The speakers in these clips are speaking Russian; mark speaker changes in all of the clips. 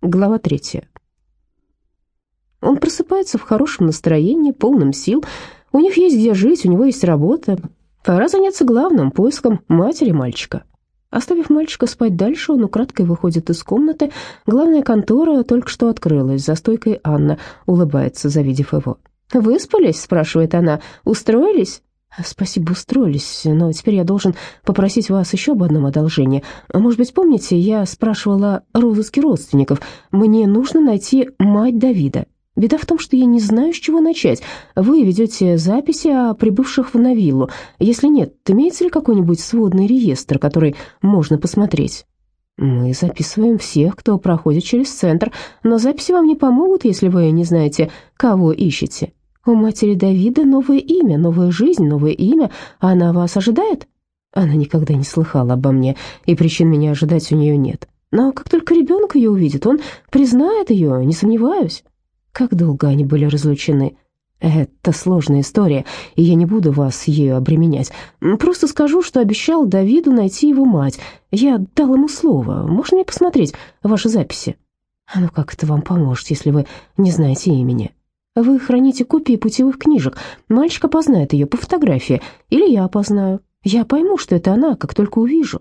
Speaker 1: Глава третья. Он просыпается в хорошем настроении, полным сил. У них есть где жить, у него есть работа. Пора заняться главным, поиском матери мальчика. Оставив мальчика спать дальше, он украдкой выходит из комнаты. Главная контора только что открылась. За стойкой Анна улыбается, завидев его. «Выспались?» – спрашивает она. «Устроились?» «Спасибо, устроились, но теперь я должен попросить вас еще об одном одолжении. Может быть, помните, я спрашивала розыске родственников. Мне нужно найти мать Давида. Беда в том, что я не знаю, с чего начать. Вы ведете записи о прибывших в Навиллу. Если нет, имеется ли какой-нибудь сводный реестр, который можно посмотреть?» «Мы записываем всех, кто проходит через центр, но записи вам не помогут, если вы не знаете, кого ищете». У матери Давида новое имя, новая жизнь, новое имя. Она вас ожидает? Она никогда не слыхала обо мне, и причин меня ожидать у нее нет. Но как только ребенок ее увидит, он признает ее, не сомневаюсь. Как долго они были разлучены? Это сложная история, и я не буду вас ею обременять. Просто скажу, что обещал Давиду найти его мать. Я дал ему слово. Можно мне посмотреть ваши записи? Ну, как это вам поможет, если вы не знаете имени? Вы храните копии путевых книжек. Мальчик опознает ее по фотографии. Или я опознаю. Я пойму, что это она, как только увижу.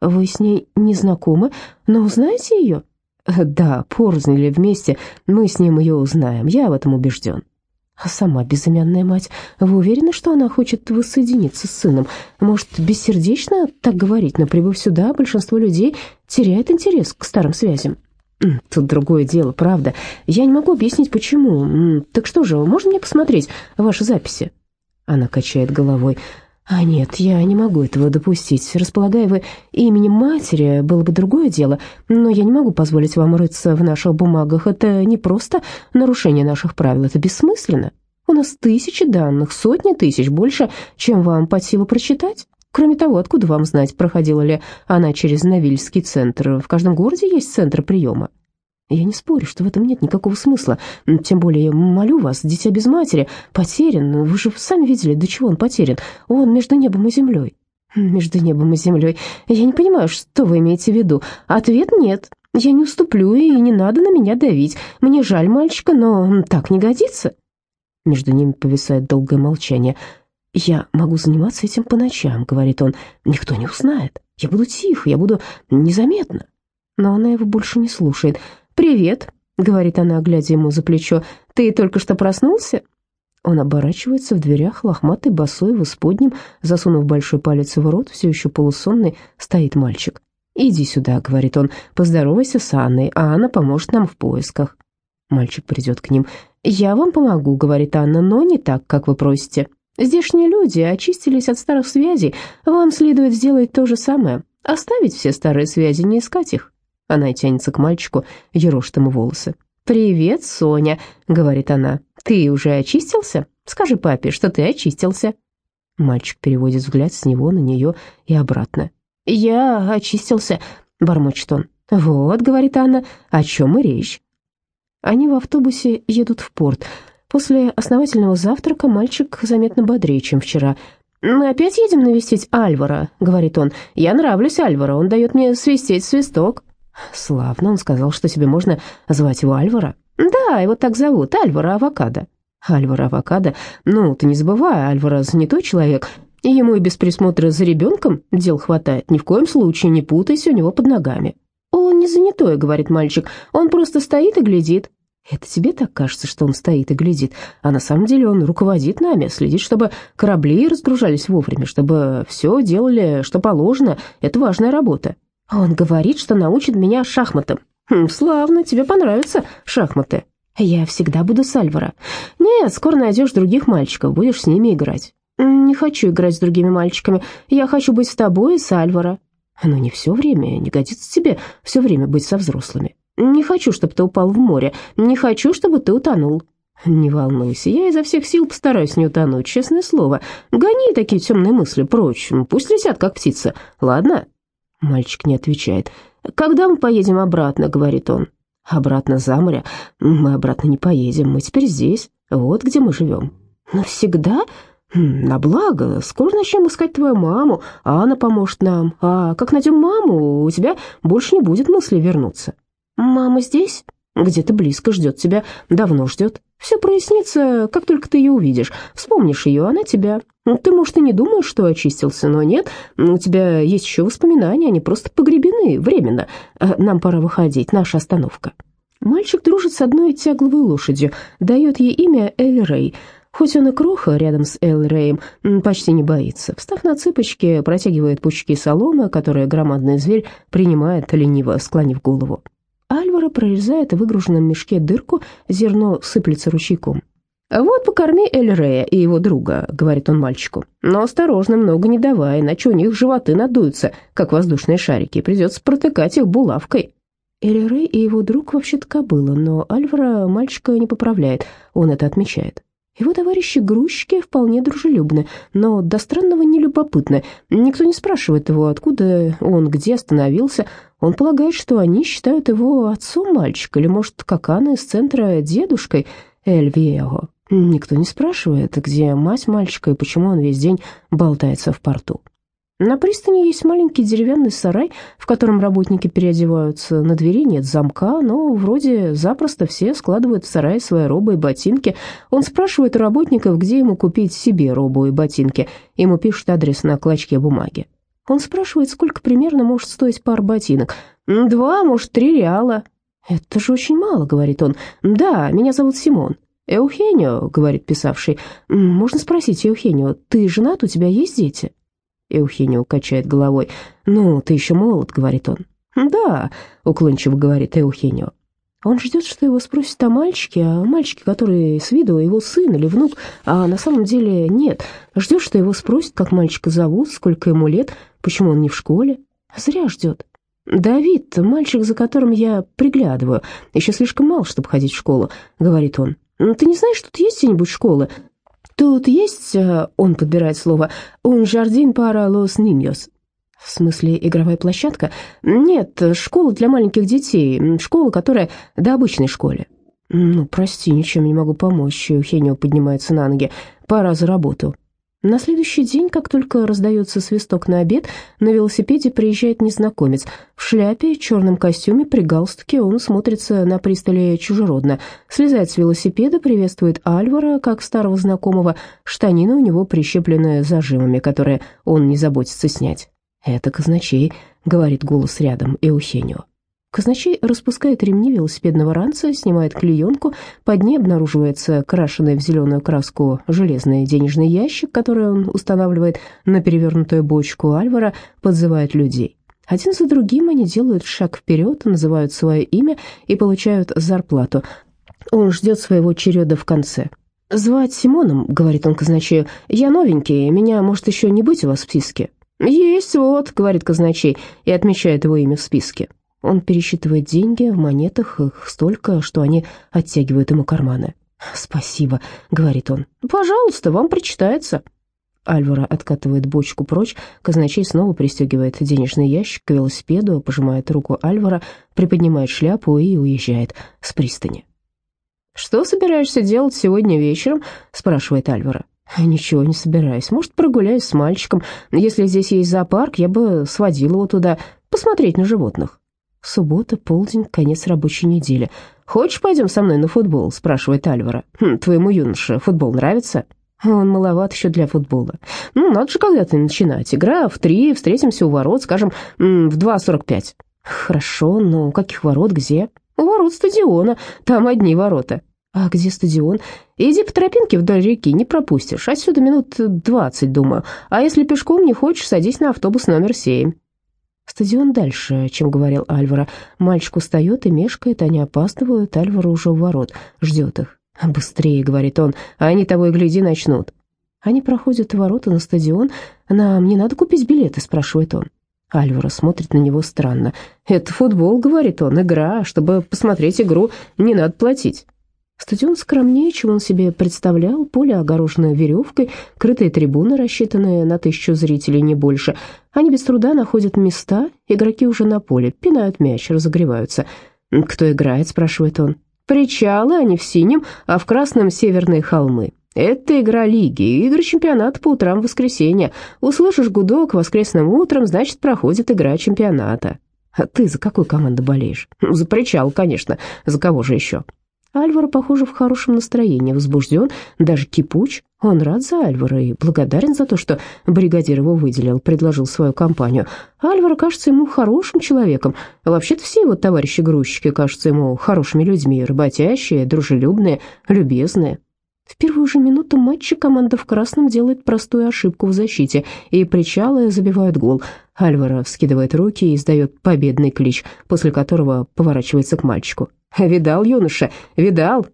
Speaker 1: Вы с ней не знакомы, но узнаете ее? Да, порознь или вместе, мы с ним ее узнаем. Я в этом убежден. А сама безымянная мать, вы уверены, что она хочет воссоединиться с сыном? Может, бессердечно так говорить, но прибыв сюда, большинство людей теряет интерес к старым связям. Тут другое дело, правда. Я не могу объяснить, почему. Так что же, можно мне посмотреть ваши записи?» Она качает головой. «А нет, я не могу этого допустить. Располагая вы именем матери, было бы другое дело, но я не могу позволить вам рыться в наших бумагах. Это не просто нарушение наших правил, это бессмысленно. У нас тысячи данных, сотни тысяч, больше, чем вам под силу прочитать. Кроме того, откуда вам знать, проходила ли она через Навильский центр? В каждом городе есть центр приема. Я не спорю, что в этом нет никакого смысла. Тем более, молю вас, дитя без матери, потерян. Вы же сами видели, до чего он потерян. Он между небом и землей. Между небом и землей. Я не понимаю, что вы имеете в виду. Ответ нет. Я не уступлю, и не надо на меня давить. Мне жаль мальчика, но так не годится. Между ними повисает долгое молчание. «Я могу заниматься этим по ночам», — говорит он. «Никто не узнает. Я буду тихо, я буду незаметно». Но она его больше не слушает. «Привет», — говорит она, глядя ему за плечо. «Ты только что проснулся?» Он оборачивается в дверях, лохматый, босой, в исподнем, засунув большой палец в рот, все еще полусонный, стоит мальчик. «Иди сюда», — говорит он, — «поздоровайся с Анной, а Анна поможет нам в поисках». Мальчик придет к ним. «Я вам помогу», — говорит Анна, — «но не так, как вы просите». Здешние люди очистились от старых связей. Вам следует сделать то же самое. Оставить все старые связи, не искать их. Она тянется к мальчику, ерошит ему волосы. «Привет, Соня», — говорит она. «Ты уже очистился? Скажи папе, что ты очистился». Мальчик переводит взгляд с него на нее и обратно. «Я очистился», — бормочет он. «Вот», — говорит Анна, — «о чем и речь». Они в автобусе едут в порт. После основательного завтрака мальчик заметно бодрее, чем вчера. «Мы опять едем навестить Альвара», — говорит он. «Я нравлюсь Альвара, он дает мне свистеть свисток». «Славно, он сказал, что тебе можно звать его Альвара». «Да, его так зовут, Альвара Авокадо». «Альвара Авокадо? Ну, ты не забывай, Альвара занятой человек, ему и без присмотра за ребенком дел хватает. Ни в коем случае не путайся у него под ногами». «Он не занятой», — говорит мальчик, — «он просто стоит и глядит». Это тебе так кажется, что он стоит и глядит, а на самом деле он руководит нами, следит, чтобы корабли разгружались вовремя, чтобы все делали, что положено. Это важная работа. Он говорит, что научит меня шахматам. Хм, славно, тебе понравятся шахматы. Я всегда буду с Альвара. Нет, скоро найдешь других мальчиков, будешь с ними играть. Не хочу играть с другими мальчиками. Я хочу быть с тобой и с Альвара. Но не все время, не годится тебе все время быть со взрослыми. Не хочу, чтобы ты упал в море. Не хочу, чтобы ты утонул. Не волнуйся, я изо всех сил постараюсь не утонуть, честное слово. Гони такие темные мысли прочь, пусть летят, как птица. Ладно?» Мальчик не отвечает. «Когда мы поедем обратно?» — говорит он. «Обратно за море? Мы обратно не поедем, мы теперь здесь. Вот где мы живем». «Навсегда?» «На благо. Скоро начнем искать твою маму, а она поможет нам. А как найдем маму, у тебя больше не будет мысли вернуться». «Мама здесь?» «Где-то близко ждет тебя, давно ждет. Все прояснится, как только ты ее увидишь. Вспомнишь ее, она тебя. Ты, может, и не думаешь, что очистился, но нет. У тебя есть еще воспоминания, они просто погребены временно. А, нам пора выходить, наша остановка». Мальчик дружит с одной тягловой лошадью, дает ей имя Эль Рей. Хоть он и кроха рядом с Эль Реем, почти не боится. Встав на цыпочки, протягивает пучки соломы, которые громадный зверь принимает, лениво склонив голову. Альвара прорезает в выгруженном мешке дырку, зерно сыплется ручейком. «Вот покорми Эль Рея и его друга», — говорит он мальчику. «Но осторожно, много не давай, иначе у них животы надуются, как воздушные шарики, придется протыкать их булавкой». Эль Рей и его друг вообще-то кобыла, но Альвара мальчика не поправляет, он это отмечает. Его товарищи-грузчики вполне дружелюбны, но до странного нелюбопытны. Никто не спрашивает его, откуда он, где остановился. Он полагает, что они считают его отцом мальчика, или, может, как Анна из центра дедушкой Эль Виего. Никто не спрашивает, где мать мальчика и почему он весь день болтается в порту. На пристани есть маленький деревянный сарай, в котором работники переодеваются. На двери нет замка, но вроде запросто все складывают в сарай свои робы и ботинки. Он спрашивает у работников, где ему купить себе робу и ботинки. Ему пишут адрес на клочке бумаги. Он спрашивает, сколько примерно может стоить пар ботинок. «Два, может, три реала». «Это же очень мало», — говорит он. «Да, меня зовут Симон». «Эухенио», — говорит писавший. «Можно спросить, Эухенио, ты женат, у тебя есть дети?» Эухенио качает головой. «Ну, ты еще молод», — говорит он. «Да», — уклончиво говорит Эухенио. Он ждет, что его спросят о мальчике, о мальчике, который с виду его сын или внук, а на самом деле нет. Ждет, что его спросят, как мальчика зовут, сколько ему лет, почему он не в школе. Зря ждет. «Давид, мальчик, за которым я приглядываю, еще слишком мал, чтобы ходить в школу», — говорит он. «Ты не знаешь, тут есть где-нибудь школа? Тут есть, э, он подбирает слово, un jardín para los niños. В смысле, игровая площадка? Нет, школа для маленьких детей, школа, которая до обычной школе. Ну, прости, ничем не могу помочь, Хенио поднимается на ноги, пора за работу. На следующий день, как только раздается свисток на обед, на велосипеде приезжает незнакомец. В шляпе, черном костюме, при галстуке он смотрится на пристали чужеродно. Слезает с велосипеда, приветствует Альвара, как старого знакомого. Штанины у него прищеплены зажимами, которые он не заботится снять. «Это казначей», — говорит голос рядом, Эухенио. Казначей распускает ремни велосипедного ранца, снимает клеенку, под ней обнаруживается крашеный в зеленую краску железный денежный ящик, который он устанавливает на перевернутую бочку Альвара, подзывает людей. Один за другим они делают шаг вперед, называют свое имя и получают зарплату. Он ждет своего череда в конце. «Звать Симоном», — говорит он казначею, — «я новенький, меня может еще не быть у вас в списке». «Есть, вот», — говорит казначей и отмечает его имя в списке. Он пересчитывает деньги, в монетах их столько, что они оттягивают ему карманы. «Спасибо», — говорит он. «Пожалуйста, вам причитается». Альвара откатывает бочку прочь, казначей снова пристегивает денежный ящик к велосипеду, пожимает руку Альвара, приподнимает шляпу и уезжает с пристани. «Что собираешься делать сегодня вечером?» — спрашивает Альвара. «Ничего не собираюсь. Может, прогуляюсь с мальчиком. Если здесь есть зоопарк, я бы сводил его туда, посмотреть на животных». Суббота, полдень, конец рабочей недели. «Хочешь, пойдем со мной на футбол?» – спрашивает Альвара. «Хм, «Твоему юноше футбол нравится?» «Он маловат еще для футбола». «Ну, надо же когда-то начинать. Игра в три, встретимся у ворот, скажем, в 2.45». «Хорошо, но у каких ворот, где?» «У ворот стадиона, там одни ворота». «А где стадион?» «Иди по тропинке вдоль реки, не пропустишь. Отсюда минут двадцать, думаю. А если пешком не хочешь, садись на автобус номер семь». Стадион дальше, чем говорил Альвара. Мальчик устает и мешкает, они опаздывают, Альвара уже у ворот, ждет их. «Быстрее», — говорит он, — «а они того и гляди начнут». Они проходят ворота на стадион. «Нам не надо купить билеты?» — спрашивает он. Альвара смотрит на него странно. «Это футбол», — говорит он, — «игра. Чтобы посмотреть игру, не надо платить». Стадион скромнее, чем он себе представлял, поле огорожено веревкой, крытые трибуны, рассчитанные на тысячу зрителей, не больше. Они без труда находят места, игроки уже на поле, пинают мяч, разогреваются. «Кто играет?» – спрашивает он. «Причалы, они в синем, а в красном северные холмы. Это игра лиги, игры чемпионата по утрам в воскресенье. Услышишь гудок воскресным утром, значит, проходит игра чемпионата». А ты за какую команду болеешь? За причал, конечно. За кого же еще? Альваро, похоже, в хорошем настроении, возбужден, даже кипуч. Он рад за Альвара и благодарен за то, что бригадир его выделил, предложил свою компанию. Альвара кажется ему хорошим человеком. Вообще-то все его товарищи-грузчики кажутся ему хорошими людьми, работящие, дружелюбные, любезные. В первую же минуту матча команда в красном делает простую ошибку в защите, и причалы забивают гол. Альвара вскидывает руки и издает победный клич, после которого поворачивается к мальчику. «Видал, юноша, видал!»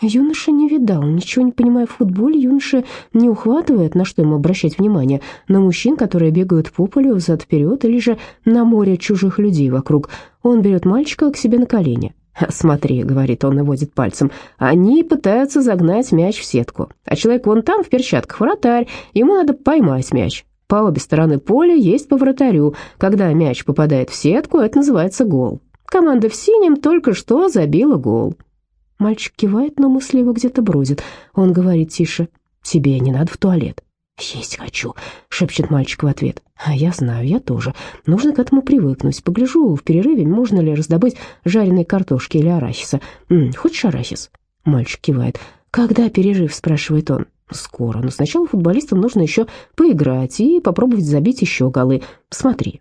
Speaker 1: Юноша не видал, ничего не понимая в футболе, юноша не ухватывает, на что ему обращать внимание, на мужчин, которые бегают по полю взад-вперед, или же на море чужих людей вокруг. Он берет мальчика к себе на колени. «Смотри», — говорит он и водит пальцем, — «они пытаются загнать мяч в сетку, а человек вон там в перчатках вратарь, ему надо поймать мяч. По обе стороны поля есть по вратарю. Когда мяч попадает в сетку, это называется гол. Команда в синем только что забила гол». Мальчик кивает, но мысли его где-то бродит. Он говорит тише, «Тебе не надо в туалет». «Есть хочу», — шепчет мальчик в ответ. «А я знаю, я тоже. Нужно к этому привыкнуть. Погляжу в перерыве, можно ли раздобыть жареной картошки или арахиса. М -м, хочешь арахис?» Мальчик кивает. «Когда перерыв?» — спрашивает он. «Скоро, но сначала футболистам нужно еще поиграть и попробовать забить еще голы. Смотри».